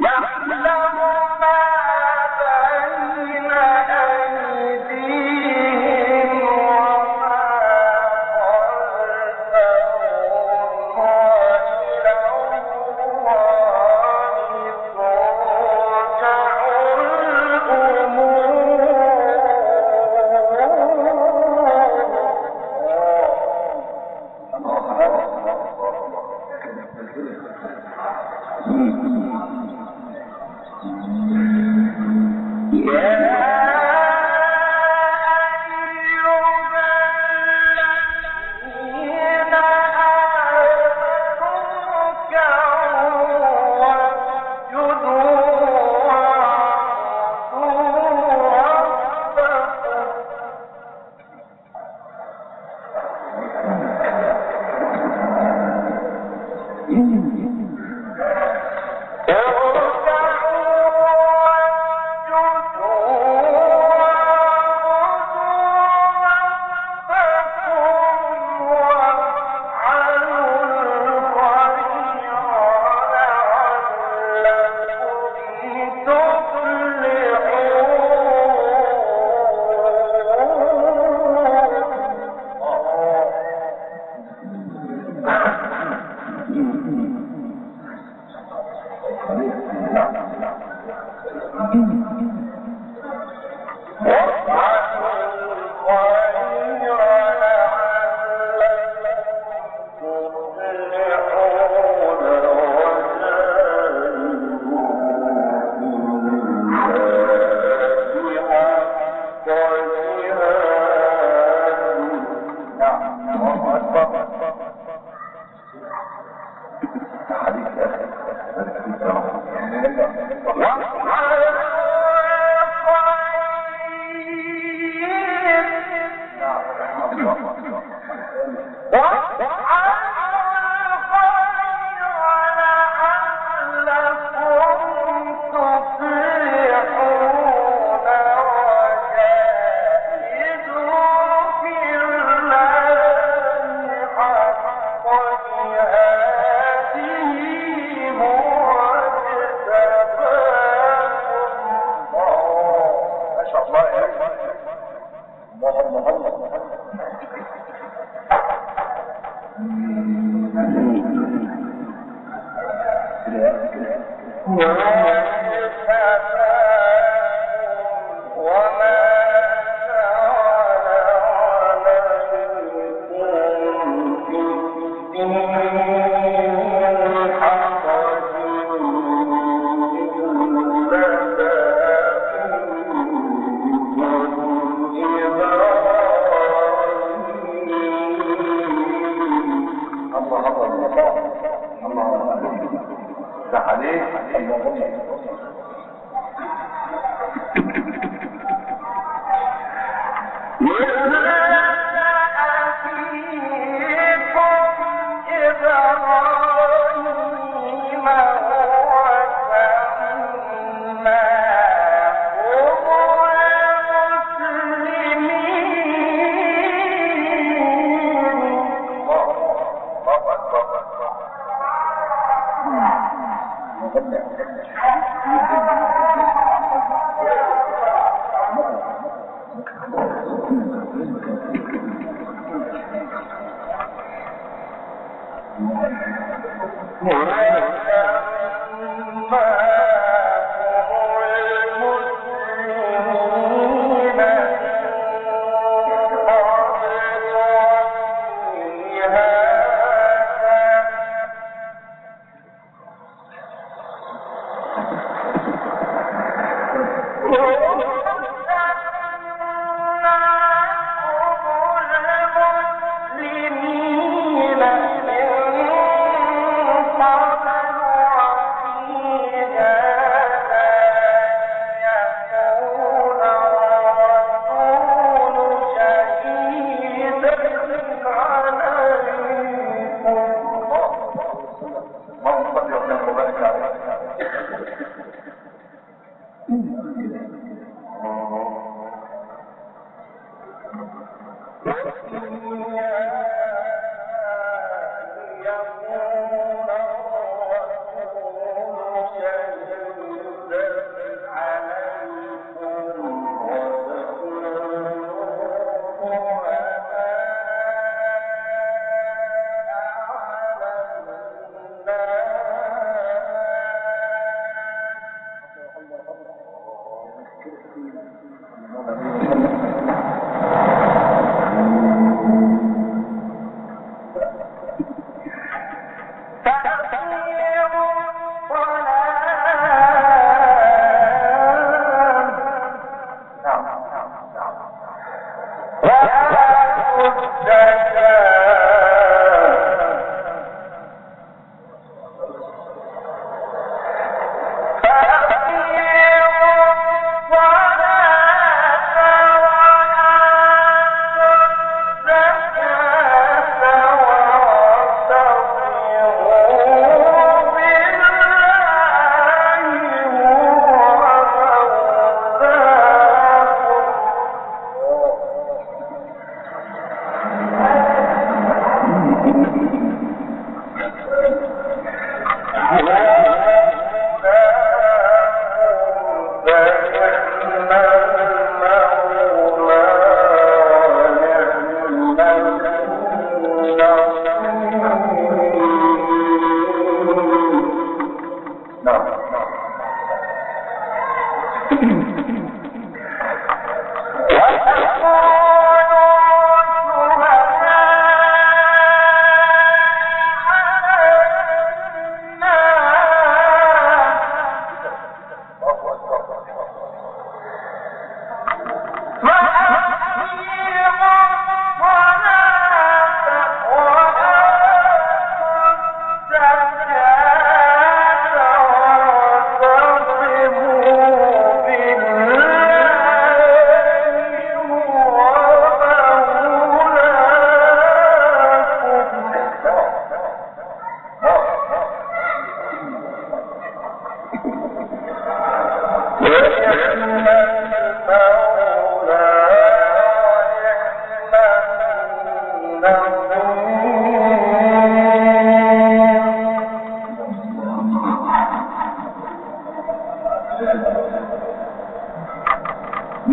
يحلم Yeah. Não, não. 没有，没有，我没有，我没有。vấn đề Thank you. Oh, Mm-hmm. どうも。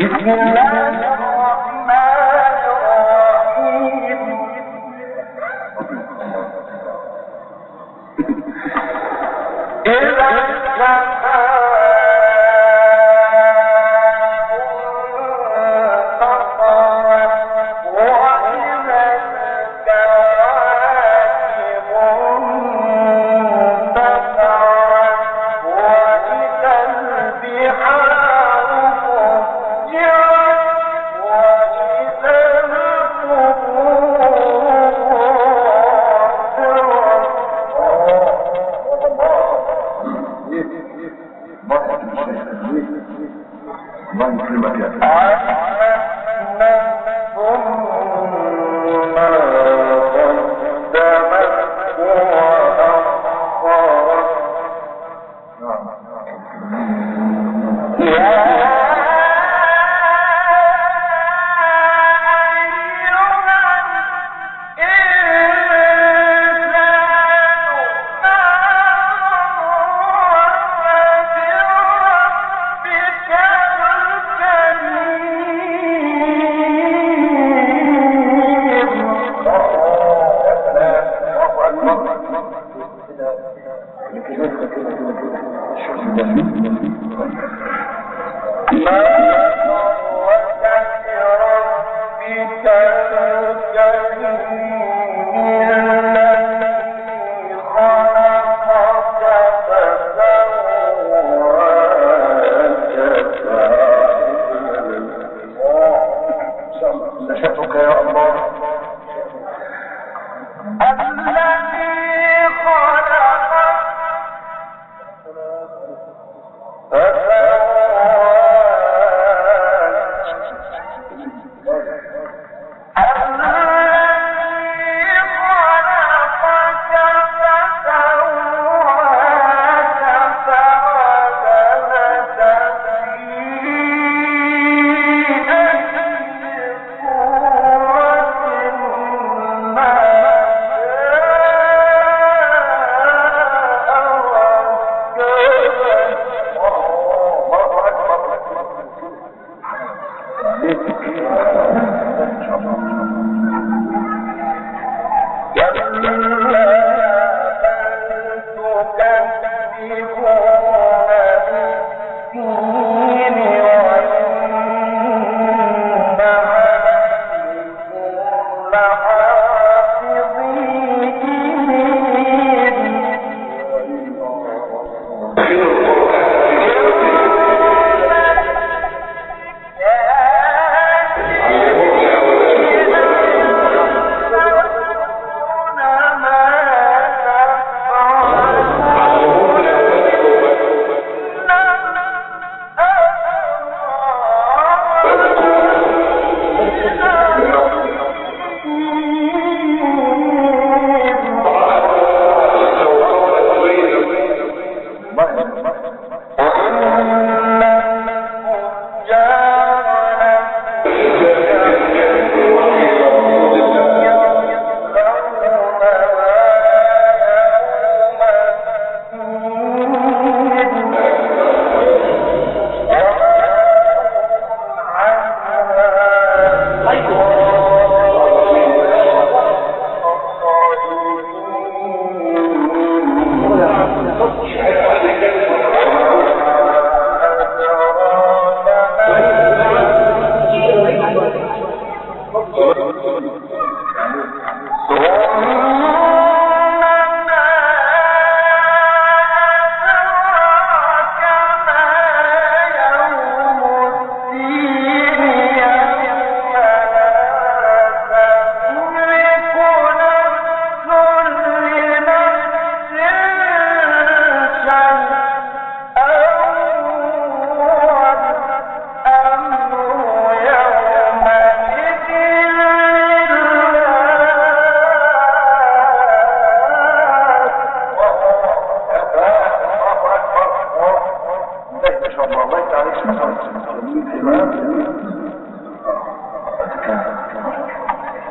You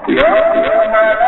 يا